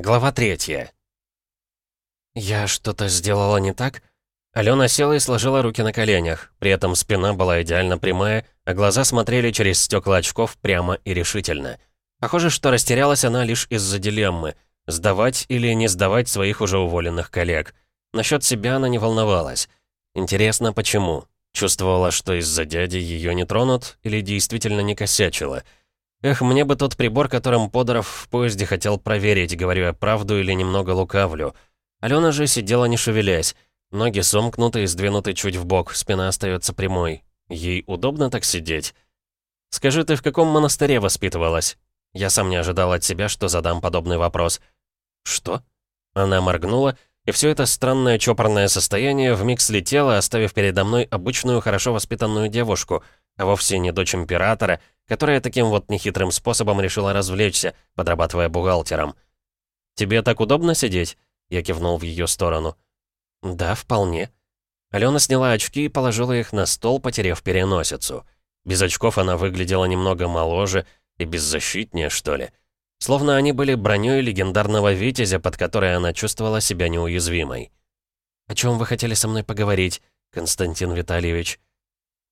Глава третья. «Я что-то сделала не так?» Алена села и сложила руки на коленях. При этом спина была идеально прямая, а глаза смотрели через стекла очков прямо и решительно. Похоже, что растерялась она лишь из-за дилеммы — сдавать или не сдавать своих уже уволенных коллег. Насчет себя она не волновалась. Интересно, почему? Чувствовала, что из-за дяди ее не тронут или действительно не косячила — Эх, мне бы тот прибор, которым Подоров в поезде хотел проверить, говорю я правду или немного лукавлю. Алена же сидела не шевелясь. Ноги сомкнуты и сдвинуты чуть в бок, спина остается прямой. Ей удобно так сидеть? «Скажи, ты в каком монастыре воспитывалась?» Я сам не ожидал от себя, что задам подобный вопрос. «Что?» Она моргнула, и все это странное чопорное состояние вмиг слетело, оставив передо мной обычную, хорошо воспитанную девушку, а вовсе не дочь императора — которая таким вот нехитрым способом решила развлечься, подрабатывая бухгалтером. «Тебе так удобно сидеть?» Я кивнул в ее сторону. «Да, вполне». Алена сняла очки и положила их на стол, потеряв переносицу. Без очков она выглядела немного моложе и беззащитнее, что ли. Словно они были броней легендарного Витязя, под которой она чувствовала себя неуязвимой. «О чем вы хотели со мной поговорить, Константин Витальевич?»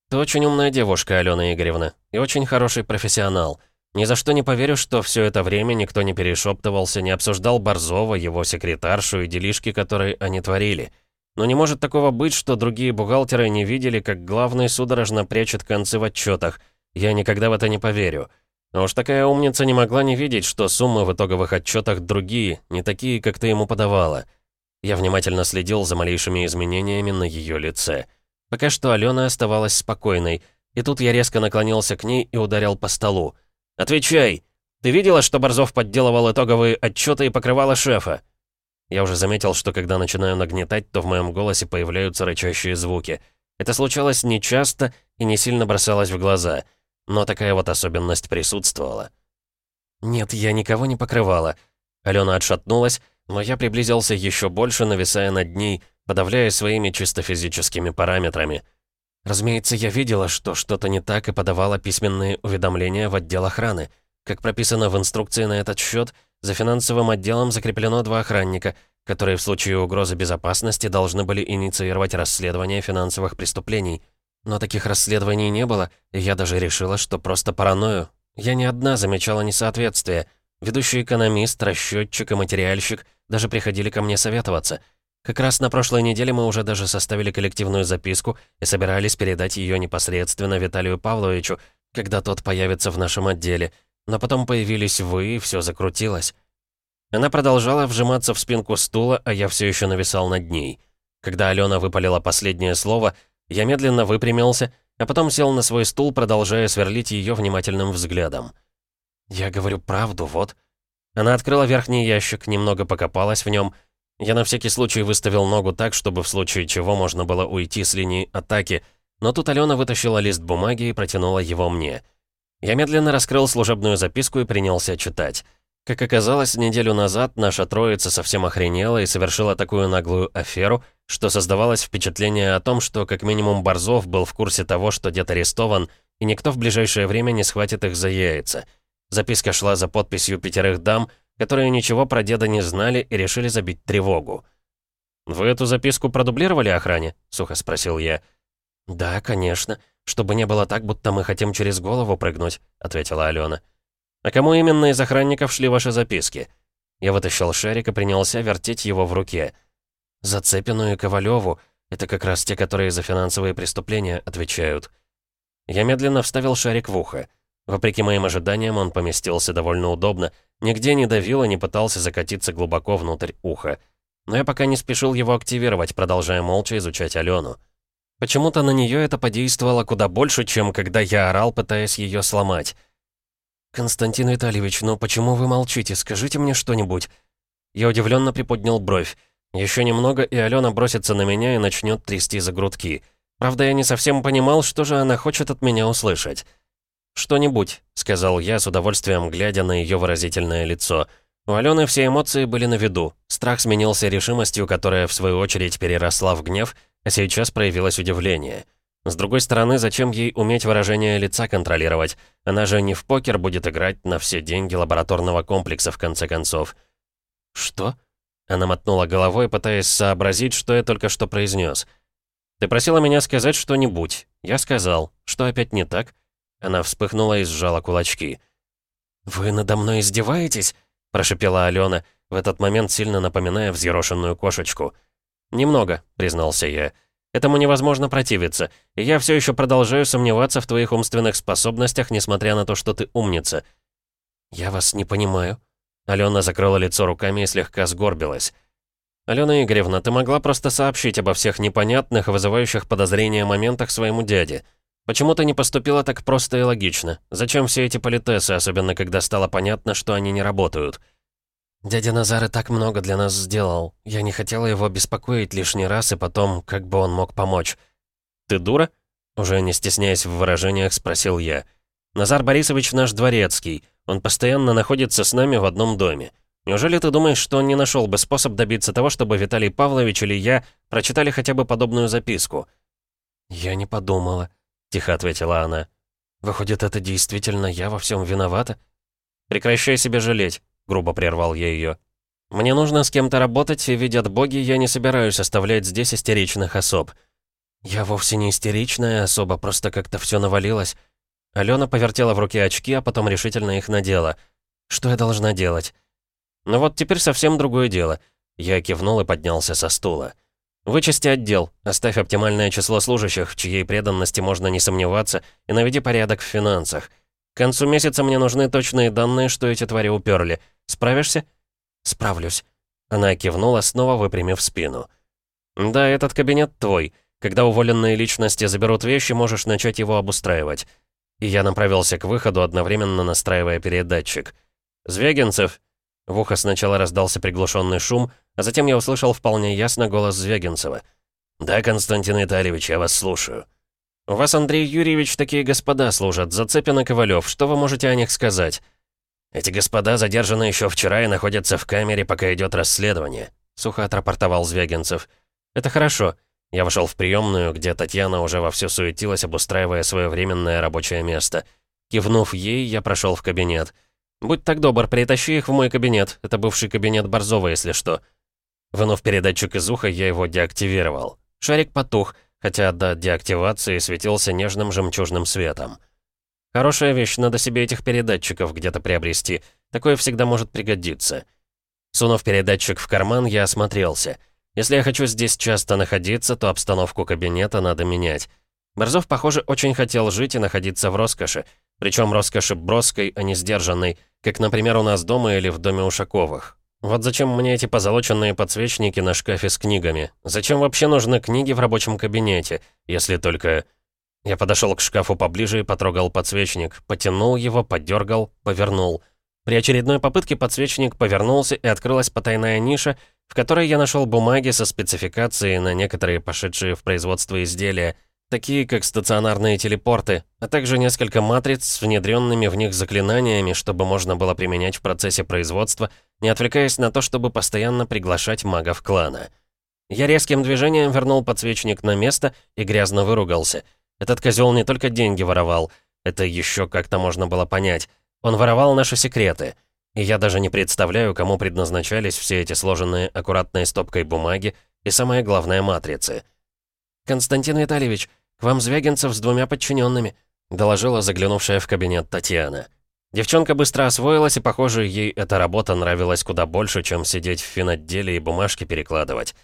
«Ты очень умная девушка, Алена Игоревна, и очень хороший профессионал. Ни за что не поверю, что все это время никто не перешептывался, не обсуждал Борзова, его секретаршу и делишки, которые они творили. Но не может такого быть, что другие бухгалтеры не видели, как главный судорожно прячет концы в отчетах. Я никогда в это не поверю. А уж такая умница не могла не видеть, что суммы в итоговых отчетах другие, не такие, как ты ему подавала. Я внимательно следил за малейшими изменениями на ее лице. Пока что Алена оставалась спокойной, и тут я резко наклонился к ней и ударил по столу. «Отвечай! Ты видела, что Борзов подделывал итоговые отчеты и покрывала шефа?» Я уже заметил, что когда начинаю нагнетать, то в моем голосе появляются рычащие звуки. Это случалось нечасто и не сильно бросалось в глаза, но такая вот особенность присутствовала. «Нет, я никого не покрывала». Алена отшатнулась, но я приблизился еще больше, нависая над ней, подавляя своими чисто физическими параметрами. Разумеется, я видела, что что-то не так и подавала письменные уведомления в отдел охраны. Как прописано в инструкции на этот счет, за финансовым отделом закреплено два охранника, которые в случае угрозы безопасности должны были инициировать расследование финансовых преступлений. Но таких расследований не было, и я даже решила, что просто паранойю. Я не одна замечала несоответствие. Ведущий экономист, расчетчик и материальщик даже приходили ко мне советоваться — как раз на прошлой неделе мы уже даже составили коллективную записку и собирались передать ее непосредственно Виталию Павловичу, когда тот появится в нашем отделе. Но потом появились вы, и все закрутилось. Она продолжала вжиматься в спинку стула, а я все еще нависал над ней. Когда Алена выпалила последнее слово, я медленно выпрямился, а потом сел на свой стул, продолжая сверлить ее внимательным взглядом. «Я говорю правду, вот». Она открыла верхний ящик, немного покопалась в нем — я на всякий случай выставил ногу так, чтобы в случае чего можно было уйти с линии атаки, но тут Алена вытащила лист бумаги и протянула его мне. Я медленно раскрыл служебную записку и принялся читать. Как оказалось, неделю назад наша троица совсем охренела и совершила такую наглую аферу, что создавалось впечатление о том, что как минимум Борзов был в курсе того, что дед арестован, и никто в ближайшее время не схватит их за яйца. Записка шла за подписью пятерых дам — которые ничего про деда не знали и решили забить тревогу. «Вы эту записку продублировали охране?» — сухо спросил я. «Да, конечно. Чтобы не было так, будто мы хотим через голову прыгнуть», — ответила Алена. «А кому именно из охранников шли ваши записки?» Я вытащил шарик и принялся вертеть его в руке. «Зацепину и Ковалеву. Это как раз те, которые за финансовые преступления отвечают». Я медленно вставил шарик в ухо. Вопреки моим ожиданиям, он поместился довольно удобно, нигде не давил и не пытался закатиться глубоко внутрь уха. Но я пока не спешил его активировать, продолжая молча изучать Алену. Почему-то на нее это подействовало куда больше, чем когда я орал, пытаясь ее сломать. «Константин Витальевич, ну почему вы молчите? Скажите мне что-нибудь». Я удивленно приподнял бровь. Еще немного, и Алена бросится на меня и начнет трясти за грудки. Правда, я не совсем понимал, что же она хочет от меня услышать. «Что-нибудь», — сказал я, с удовольствием глядя на ее выразительное лицо. У Алены все эмоции были на виду. Страх сменился решимостью, которая, в свою очередь, переросла в гнев, а сейчас проявилось удивление. С другой стороны, зачем ей уметь выражение лица контролировать? Она же не в покер будет играть на все деньги лабораторного комплекса, в конце концов. «Что?» Она мотнула головой, пытаясь сообразить, что я только что произнес. «Ты просила меня сказать что-нибудь. Я сказал. Что опять не так?» Она вспыхнула и сжала кулачки. «Вы надо мной издеваетесь?» – прошипела Алена, в этот момент сильно напоминая взъерошенную кошечку. «Немного», — признался я. «Этому невозможно противиться, и я все еще продолжаю сомневаться в твоих умственных способностях, несмотря на то, что ты умница». «Я вас не понимаю». Алена закрыла лицо руками и слегка сгорбилась. «Алена Игоревна, ты могла просто сообщить обо всех непонятных, вызывающих подозрения моментах своему дяде. Почему ты не поступила так просто и логично? Зачем все эти политесы, особенно когда стало понятно, что они не работают?» «Дядя Назар и так много для нас сделал. Я не хотела его беспокоить лишний раз, и потом, как бы он мог помочь». «Ты дура?» Уже не стесняясь в выражениях, спросил я. «Назар Борисович наш дворецкий. Он постоянно находится с нами в одном доме. Неужели ты думаешь, что он не нашел бы способ добиться того, чтобы Виталий Павлович или я прочитали хотя бы подобную записку?» «Я не подумала», — тихо ответила она. «Выходит, это действительно я во всем виновата?» «Прекращай себя жалеть», — грубо прервал я ее. «Мне нужно с кем-то работать, и, видят боги, я не собираюсь оставлять здесь истеричных особ». «Я вовсе не истеричная особа, просто как-то все навалилось». Алена повертела в руке очки, а потом решительно их надела. «Что я должна делать?» «Ну вот теперь совсем другое дело». Я кивнул и поднялся со стула. «Вычисти отдел, оставь оптимальное число служащих, в чьей преданности можно не сомневаться, и наведи порядок в финансах. К концу месяца мне нужны точные данные, что эти твари уперли. Справишься?» «Справлюсь». Она кивнула, снова выпрямив спину. «Да, этот кабинет твой. Когда уволенные личности заберут вещи, можешь начать его обустраивать». И я направился к выходу, одновременно настраивая передатчик. «Звягинцев!» В ухо сначала раздался приглушенный шум, а затем я услышал вполне ясно голос Звягинцева. «Да, Константин Витальевич, я вас слушаю». «У вас, Андрей Юрьевич, такие господа служат, Зацепин и Ковалев. Что вы можете о них сказать?» «Эти господа задержаны еще вчера и находятся в камере, пока идет расследование», — сухо отрапортовал Звягинцев. «Это хорошо». Я вошел в приемную, где Татьяна уже вовсю суетилась, обустраивая свое временное рабочее место. Кивнув ей, я прошел в кабинет. «Будь так добр, притащи их в мой кабинет. Это бывший кабинет Борзова, если что». Вынув передатчик из уха, я его деактивировал. Шарик потух — хотя до деактивации светился нежным жемчужным светом. Хорошая вещь, надо себе этих передатчиков где-то приобрести. Такое всегда может пригодиться. Сунув передатчик в карман, я осмотрелся. Если я хочу здесь часто находиться, то обстановку кабинета надо менять. Борзов, похоже, очень хотел жить и находиться в роскоши. Причем роскоши броской, а не сдержанной, как, например, у нас дома или в доме Ушаковых. Вот зачем мне эти позолоченные подсвечники на шкафе с книгами? Зачем вообще нужны книги в рабочем кабинете? Если только... Я подошел к шкафу поближе и потрогал подсвечник. Потянул его, подергал, повернул. При очередной попытке подсвечник повернулся и открылась потайная ниша, в которой я нашел бумаги со спецификацией на некоторые пошедшие в производство изделия, такие как стационарные телепорты, а также несколько матриц с внедренными в них заклинаниями, чтобы можно было применять в процессе производства не отвлекаясь на то, чтобы постоянно приглашать магов клана. Я резким движением вернул подсвечник на место и грязно выругался. Этот козел не только деньги воровал, это еще как-то можно было понять. Он воровал наши секреты. И я даже не представляю, кому предназначались все эти сложенные аккуратной стопкой бумаги и, самое главное, матрицы. «Константин Витальевич, к вам Звягинцев с двумя подчиненными», доложила заглянувшая в кабинет Татьяна. Девчонка быстро освоилась, и, похоже, ей эта работа нравилась куда больше, чем сидеть в финотделе и бумажки перекладывать.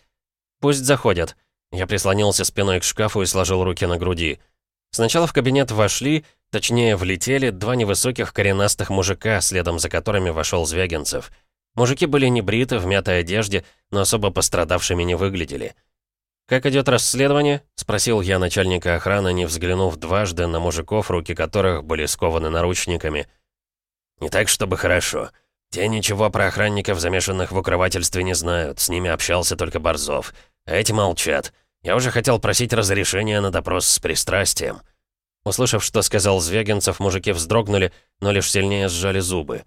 «Пусть заходят». Я прислонился спиной к шкафу и сложил руки на груди. Сначала в кабинет вошли, точнее, влетели два невысоких коренастых мужика, следом за которыми вошел Звягинцев. Мужики были не бриты, в мятой одежде, но особо пострадавшими не выглядели. «Как идет расследование?» — спросил я начальника охраны, не взглянув дважды на мужиков, руки которых были скованы наручниками — не так, чтобы хорошо. Те ничего про охранников, замешанных в укрывательстве, не знают. С ними общался только Борзов. А эти молчат. Я уже хотел просить разрешения на допрос с пристрастием. Услышав, что сказал Звягинцев, мужики вздрогнули, но лишь сильнее сжали зубы.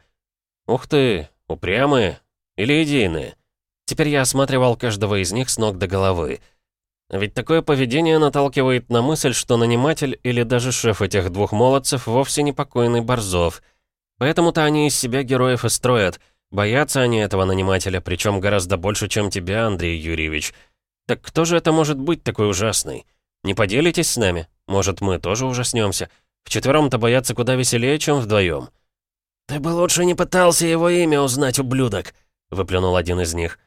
«Ух ты, упрямые или идейные?» Теперь я осматривал каждого из них с ног до головы. Ведь такое поведение наталкивает на мысль, что наниматель или даже шеф этих двух молодцев вовсе не покойный Борзов — Поэтому-то они из себя героев и строят. Боятся они этого нанимателя, причем гораздо больше, чем тебя, Андрей Юрьевич. Так кто же это может быть такой ужасный? Не поделитесь с нами? Может, мы тоже ужаснемся? Вчетвером-то бояться куда веселее, чем вдвоем. «Ты бы лучше не пытался его имя узнать, ублюдок!» — выплюнул один из них.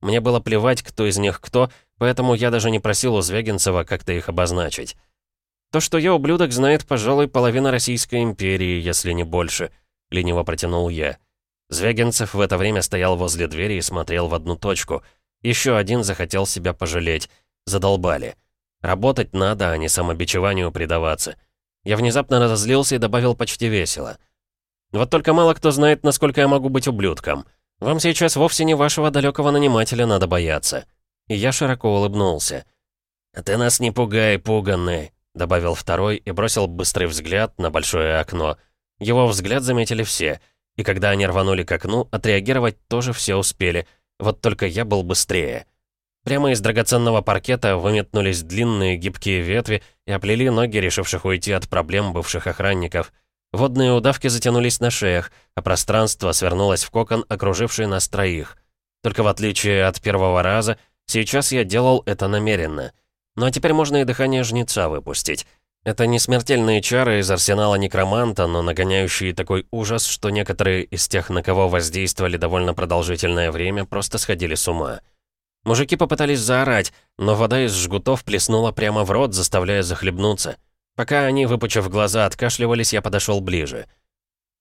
Мне было плевать, кто из них кто, поэтому я даже не просил у Звягинцева как-то их обозначить. То, что я ублюдок, знает, пожалуй, половина Российской империи, если не больше, — лениво протянул я. Звягинцев в это время стоял возле двери и смотрел в одну точку. Еще один захотел себя пожалеть. Задолбали. Работать надо, а не самобичеванию предаваться. Я внезапно разозлился и добавил почти весело. Вот только мало кто знает, насколько я могу быть ублюдком. Вам сейчас вовсе не вашего далекого нанимателя надо бояться». И я широко улыбнулся. «А ты нас не пугай, пуганный», — добавил второй и бросил быстрый взгляд на большое окно. Его взгляд заметили все, и когда они рванули к окну, отреагировать тоже все успели, вот только я был быстрее. Прямо из драгоценного паркета выметнулись длинные гибкие ветви и оплели ноги решивших уйти от проблем бывших охранников — Водные удавки затянулись на шеях, а пространство свернулось в кокон, окруживший нас троих. Только в отличие от первого раза, сейчас я делал это намеренно. Ну а теперь можно и дыхание жнеца выпустить. Это не смертельные чары из арсенала некроманта, но нагоняющие такой ужас, что некоторые из тех, на кого воздействовали довольно продолжительное время, просто сходили с ума. Мужики попытались заорать, но вода из жгутов плеснула прямо в рот, заставляя захлебнуться. Пока они, выпучив глаза, откашливались, я подошел ближе.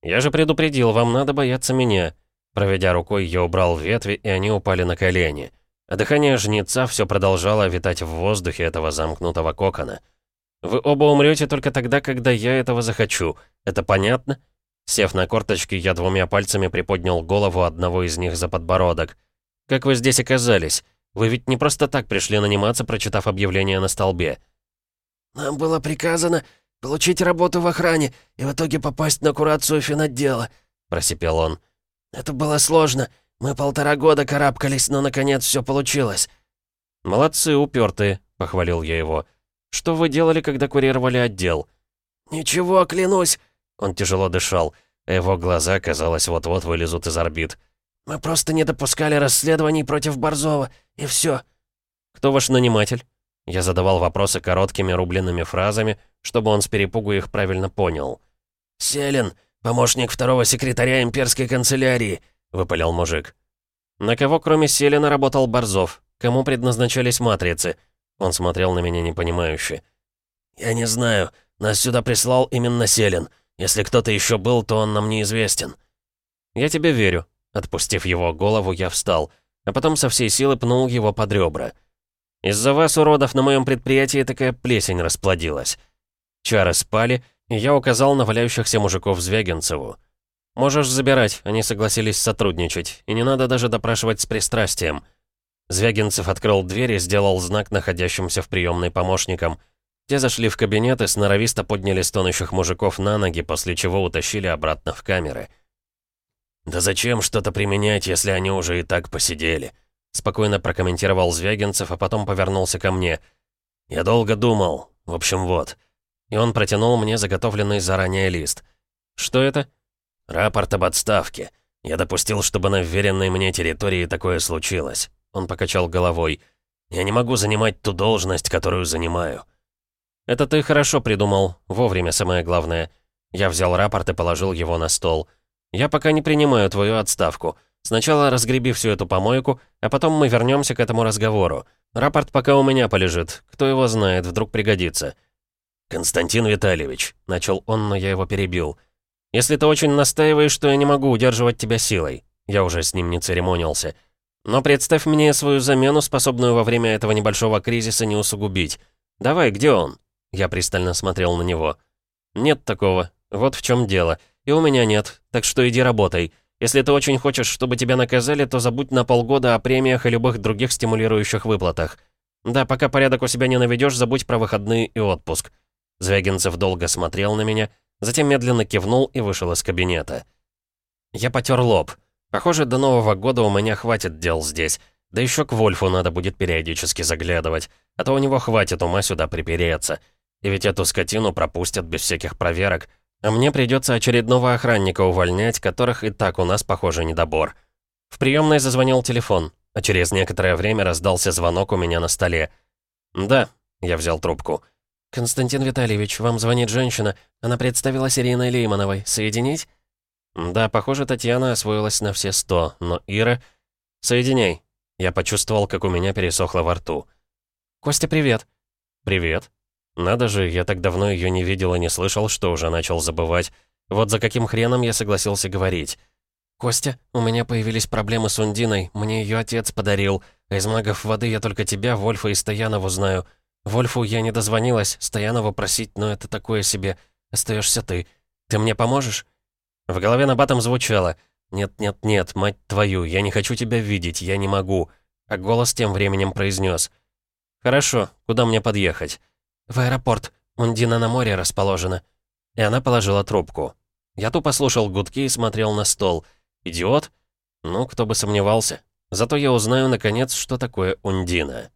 «Я же предупредил, вам надо бояться меня». Проведя рукой, я убрал ветви, и они упали на колени. А дыхание жнеца все продолжало витать в воздухе этого замкнутого кокона. «Вы оба умрете только тогда, когда я этого захочу. Это понятно?» Сев на корточки, я двумя пальцами приподнял голову одного из них за подбородок. «Как вы здесь оказались? Вы ведь не просто так пришли наниматься, прочитав объявление на столбе». «Нам было приказано получить работу в охране и в итоге попасть на курацию финотдела», — просипел он. «Это было сложно. Мы полтора года карабкались, но наконец все получилось». «Молодцы, упертые», — похвалил я его. «Что вы делали, когда курировали отдел?» «Ничего, клянусь!» Он тяжело дышал, а его глаза, казалось, вот-вот вылезут из орбит. «Мы просто не допускали расследований против Борзова, и все. «Кто ваш наниматель?» Я задавал вопросы короткими рубленными фразами, чтобы он с перепугу их правильно понял. «Селин, помощник второго секретаря имперской канцелярии», — выпалил мужик. «На кого, кроме Селина, работал Борзов? Кому предназначались матрицы?» Он смотрел на меня непонимающе. «Я не знаю. Нас сюда прислал именно Селин. Если кто-то еще был, то он нам неизвестен». «Я тебе верю». Отпустив его голову, я встал, а потом со всей силы пнул его под ребра. Из-за вас, уродов, на моем предприятии такая плесень расплодилась. Чары спали, и я указал на валяющихся мужиков Звягинцеву. Можешь забирать, они согласились сотрудничать, и не надо даже допрашивать с пристрастием. Звягинцев открыл дверь и сделал знак находящимся в приемной помощникам. Те зашли в кабинет и сноровисто подняли стонущих мужиков на ноги, после чего утащили обратно в камеры. «Да зачем что-то применять, если они уже и так посидели?» Спокойно прокомментировал Звягинцев, а потом повернулся ко мне. «Я долго думал. В общем, вот». И он протянул мне заготовленный заранее лист. «Что это?» «Рапорт об отставке. Я допустил, чтобы на вверенной мне территории такое случилось». Он покачал головой. «Я не могу занимать ту должность, которую занимаю». «Это ты хорошо придумал. Вовремя самое главное». Я взял рапорт и положил его на стол. «Я пока не принимаю твою отставку. Сначала разгреби всю эту помойку, а потом мы вернемся к этому разговору. Рапорт пока у меня полежит. Кто его знает, вдруг пригодится». «Константин Витальевич», — начал он, но я его перебил. «Если ты очень настаиваешь, то я не могу удерживать тебя силой». Я уже с ним не церемонился. «Но представь мне свою замену, способную во время этого небольшого кризиса не усугубить. Давай, где он?» Я пристально смотрел на него. «Нет такого. Вот в чем дело. И у меня нет. Так что иди работай. Если ты очень хочешь, чтобы тебя наказали, то забудь на полгода о премиях и любых других стимулирующих выплатах. Да, пока порядок у себя не наведешь, забудь про выходные и отпуск». Звягинцев долго смотрел на меня, затем медленно кивнул и вышел из кабинета. Я потер лоб. Похоже, до Нового года у меня хватит дел здесь. Да еще к Вольфу надо будет периодически заглядывать, а то у него хватит ума сюда припереться. И ведь эту скотину пропустят без всяких проверок, а мне придется очередного охранника увольнять, которых и так у нас, похоже, недобор. В приемной зазвонил телефон, а через некоторое время раздался звонок у меня на столе. «Да», — я взял трубку. «Константин Витальевич, вам звонит женщина. Она представилась Ириной Леймановой. Соединить?» «Да, похоже, Татьяна освоилась на все сто, но Ира...» «Соединяй». Я почувствовал, как у меня пересохло во рту. «Костя, привет». «Привет». Надо же, я так давно ее не видел и не слышал, что уже начал забывать. Вот за каким хреном я согласился говорить. «Костя, у меня появились проблемы с Ундиной. Мне ее отец подарил. А из магов воды я только тебя, Вольфа и Стоянову знаю. Вольфу я не дозвонилась, Стоянову просить, но это такое себе. Остаешься ты. Ты мне поможешь?» В голове на батом звучало. «Нет-нет-нет, мать твою, я не хочу тебя видеть, я не могу». А голос тем временем произнес. «Хорошо, куда мне подъехать?» «В аэропорт. Ундина на море расположена». И она положила трубку. Я тупо слушал гудки и смотрел на стол. «Идиот?» Ну, кто бы сомневался. Зато я узнаю, наконец, что такое Ундина.